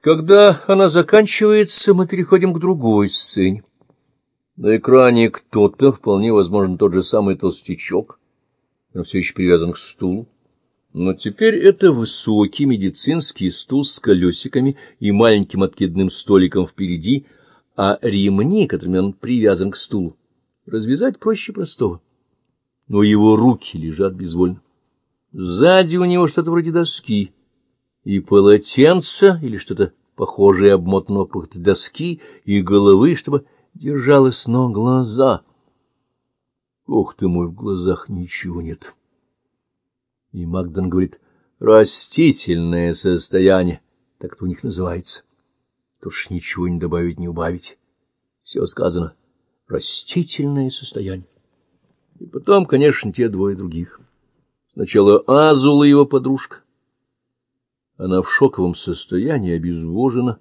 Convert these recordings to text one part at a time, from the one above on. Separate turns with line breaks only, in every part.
Когда она заканчивается, мы переходим к другой сцене. На экране кто-то, вполне возможно, тот же самый толстячок, но все еще привязан к стулу. Но теперь это высокий медицинский стул с колесиками и маленьким откидным столиком впереди, а ремни, которыми он привязан к стулу, развязать проще простого. Но его руки лежат безвольно. Сзади у него что-то вроде доски, и полотенца или что-то похожее обмотано вокруг доски и головы, чтобы держалось, но глаза... Ох ты мой, в глазах ничего нет. И Магдан говорит, растительное состояние, так это у них называется. Тут ж ничего не добавить, не убавить. Все сказано. Растительное состояние. И потом, конечно, те двое других. Сначала Азула его подружка. Она в шоковом состоянии, обезвожена,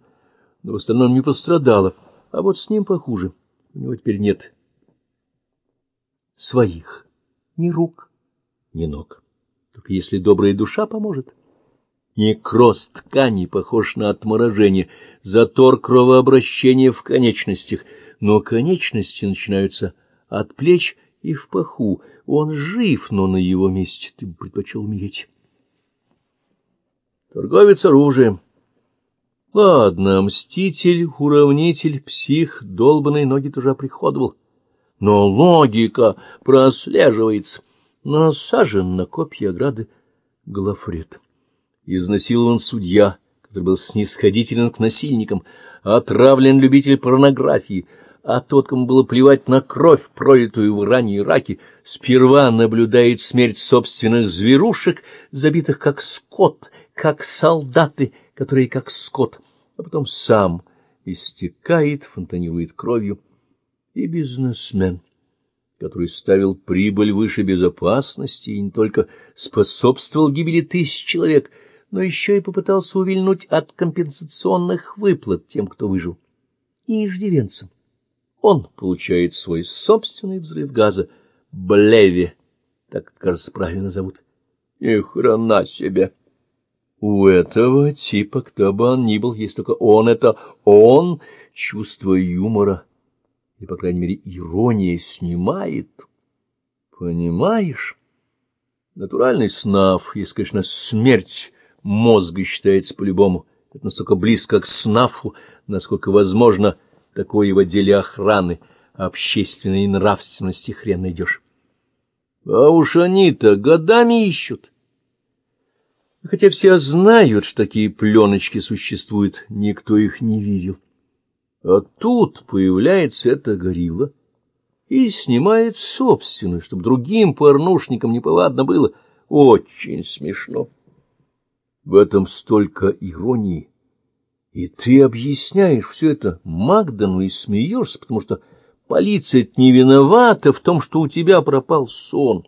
но в остальном не пострадала. А вот с ним похуже. У него теперь нет своих ни рук, ни ног. Только если добрая душа поможет. Некроз ткани похож на отморожение, затор кровообращения в конечностях, но конечности начинаются от плеч и в паху. Он жив, но на его месте ты бы предпочел умереть. Торговец оружием. Ладно, мститель, уравнитель, псих, долбанный ноги тоже приходовал. Но логика прослеживается. Насажен на копья ограды Галафред. Изнасилован судья, который был снисходителен к насильникам, отравлен любитель порнографии, а тот, кому было плевать на кровь, пролитую в Иране и Ираке, сперва наблюдает смерть собственных зверушек, забитых как скот, как солдаты, которые как скот, а потом сам истекает, фонтанирует кровью, и бизнесмен, который ставил прибыль выше безопасности и не только способствовал гибели тысяч человек, но еще и попытался увильнуть от компенсационных выплат тем, кто выжил, и иждивенцам. Он получает свой собственный взрыв газа, блеве, так, кажется, правильно зовут. Ни хрена себе! У этого типа, кто бы он ни был, есть только он, это он, чувство юмора, и, по крайней мере, ирония снимает. Понимаешь? Натуральный снаф, если, конечно, смерть мозга считается по-любому. Это настолько близко к снафу, насколько возможно такое в отделе охраны, общественной нравственности хрен найдешь. А уж они-то годами ищут. Хотя все знают, что такие пленочки существуют, никто их не видел. А тут появляется эта горилла и снимает собственную, чтобы другим порнушникам неповадно было. Очень смешно. В этом столько иронии. И ты объясняешь все это Магдану и смеешься, потому что полиция не виновата в том, что у тебя пропал сон.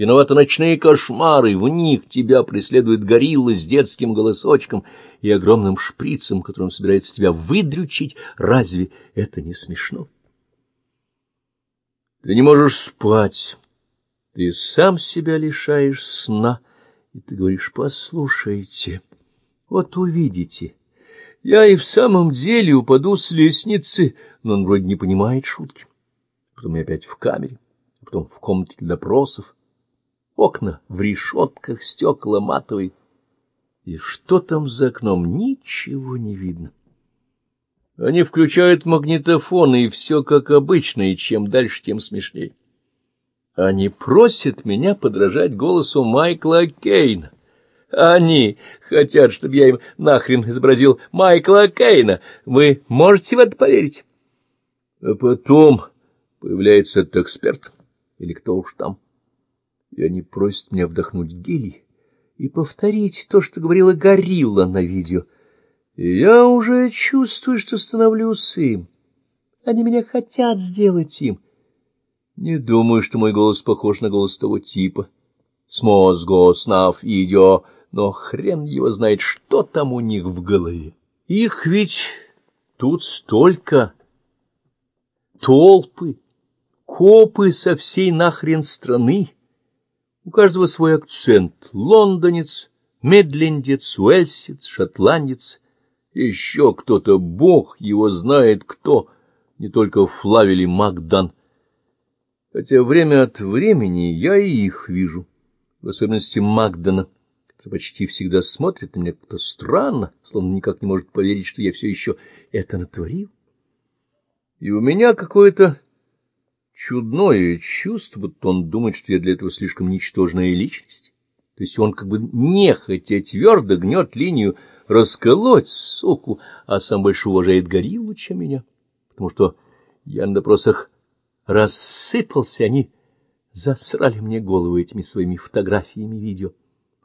Виноваты ночные кошмары, в них тебя преследует горилла с детским голосочком и огромным шприцем, которым собирается тебя выдрючить. Разве это не смешно? Ты не можешь спать, ты сам себя лишаешь сна, и ты говоришь, послушайте, вот увидите, я и в самом деле упаду с лестницы, но он вроде не понимает шутки. Потом я опять в камере, потом в комнате для допросов, окна в решетках, стекла матовые. И что там за окном? Ничего не видно. Они включают магнитофон, и все как обычно, и чем дальше, тем смешнее. Они просят меня подражать голосу Майкла Кейна. Они хотят, чтобы я им нахрен изобразил Майкла Кейна. Вы можете в это поверить? А потом появляется этот эксперт, или кто уж там и они просят меня вдохнуть гелий и повторить то, что говорила горилла на видео. И я уже чувствую, что становлюсь им. Они меня хотят сделать им. Не думаю, что мой голос похож на голос того типа. С мозго, снав, идё, но хрен его знает, что там у них в голове. Их ведь тут столько. Толпы, копы со всей нахрен страны. У каждого свой акцент — лондонец, медлендец, уэльсец, шотландец, Еще кто-то, бог его знает кто, не только Флавель или Макдан. Хотя время от времени я и их вижу, в особенности Магдана, который почти всегда смотрит на меня как-то странно, словно никак не может поверить, что я все еще это натворил. И у меня какое-то чудное чувство, будто он думает, что я для этого слишком ничтожная личность. То есть он как бы нехотя твердо гнет линию расколоть суку, а сам больше уважает гориллу, чем меня, потому что я на допросах рассыпался, они засрали мне голову этими своими фотографиями видео.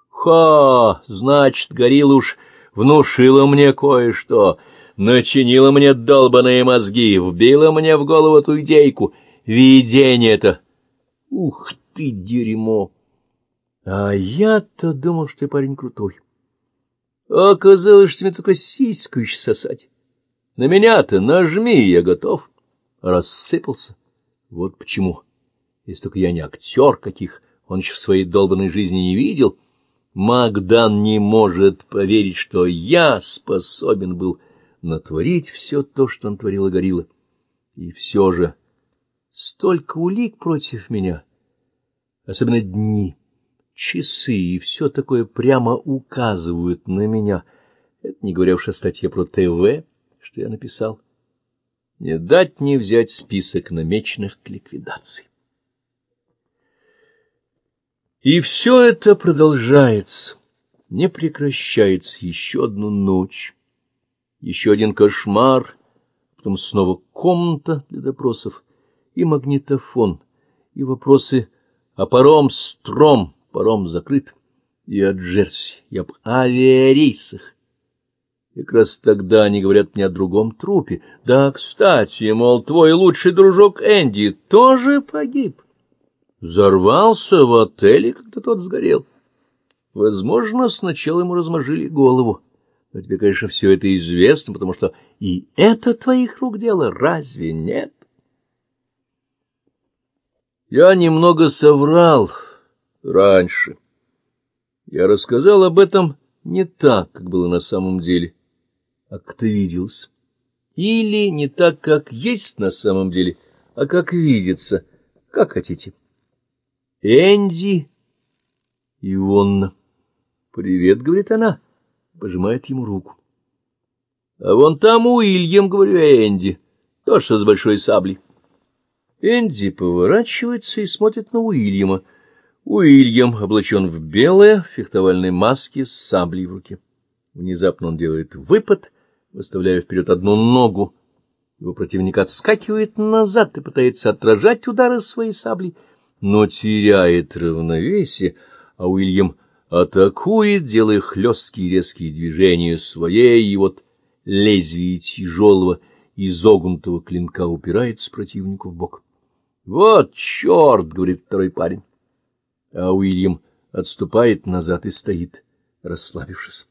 Ха! Значит, горилла уж внушила мне кое-что, начинила мне долбаные мозги, вбила мне в голову эту идейку. Видение это! Ух ты, дерьмо! А я-то думал, что ты парень крутой. А оказалось, что мне только сиську еще сосать. На меня-то нажми, я готов. Рассыпался. Вот почему. Если только я не актер каких, он еще в своей долбанной жизни не видел. Магдан не может поверить, что я способен был натворить все то, что он творила горилла. И все же столько улик против меня, особенно дни часы и все такое прямо указывают на меня. Это не говоря уж о статье про ТВ, что я написал. Не дать не взять список намеченных к ликвидации. И все это продолжается, не прекращается еще одну ночь, еще один кошмар, потом снова комната для допросов, и магнитофон, и вопросы о паром стром, паром закрыт, и о Джерси, и об авиарейсах. И как раз тогда они говорят мне о другом трупе. Да, кстати, мол, твой лучший дружок Энди тоже погиб. Взорвался в отеле, когда тот сгорел. Возможно, сначала ему размажили голову. Но тебе, конечно, все это известно, потому что и это твоих рук дело, разве нет? Я немного соврал раньше. Я рассказал об этом не так, как было на самом деле, а как ты виделся. Или не так, как есть на самом деле, а как видится, как хотите. Энди Ионна. «Привет», — говорит она, пожимает ему руку. А вон там Уильям, говорю Энди, что с большой саблей. Энди поворачивается и смотрит на Уильяма, Уильям облачен в белое, в фехтовальной маске с саблей в руке. Внезапно он делает выпад, выставляя вперед одну ногу. Его противник отскакивает назад и пытается отражать удары своей саблей, но теряет равновесие, а Уильям атакует, делая хлесткие резкие движения своей, и вот лезвие тяжелого изогнутого клинка упирается противнику в бок. — Вот черт! — говорит второй парень а Уильям отступает назад и стоит, расслабившись.